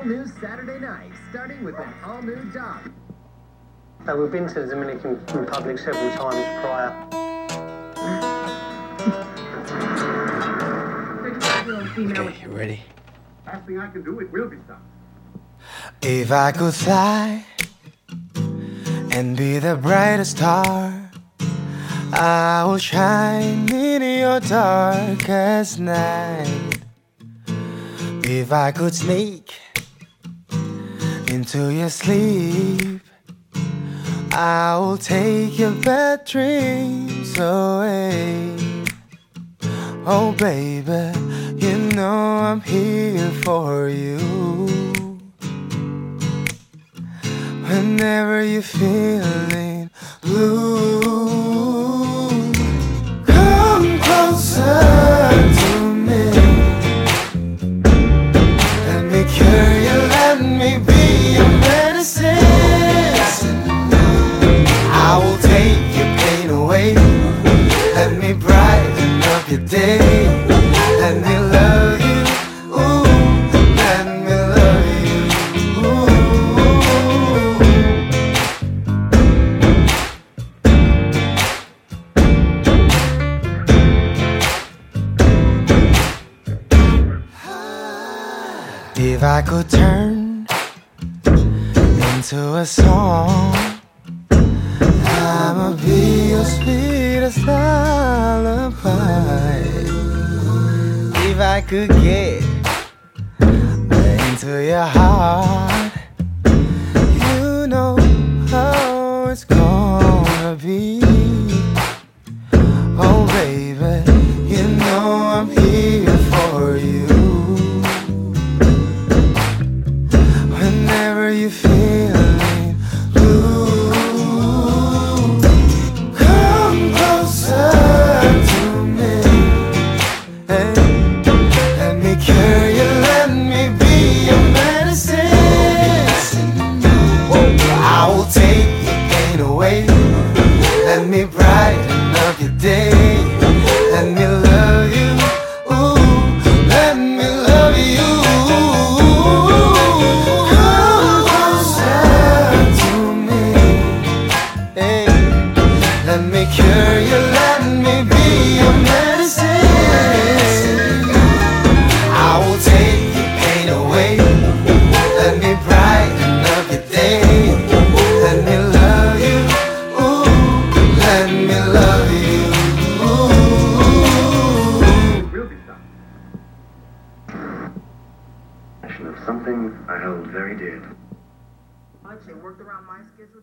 All new Saturday night, starting with an all new dog. Uh, we've been to the Dominican Republic several times prior. Okay, you ready? Last thing I can do, it will be stopped. If I could fly and be the brightest star, I will shine in your darkest night. If I could sneak into your sleep, I will take your bad dreams away. Oh, baby, you know I'm here for you. Whenever you're feeling blue, brighten up your day. Let me love you. Let me love you. If I could turn into a song, I'ma be your sweetest lullaby. I could get into your heart, you know how it's gonna be. Oh, baby, you know I'm here for you. Whenever you're feeling cure you. Let me be your medicine. I will take your pain away. Let me brighten up your day. Let me love you. Ooh, let me love you. Ooh. It will be stopped. Of something I held very dear. Much. It worked around my schedule.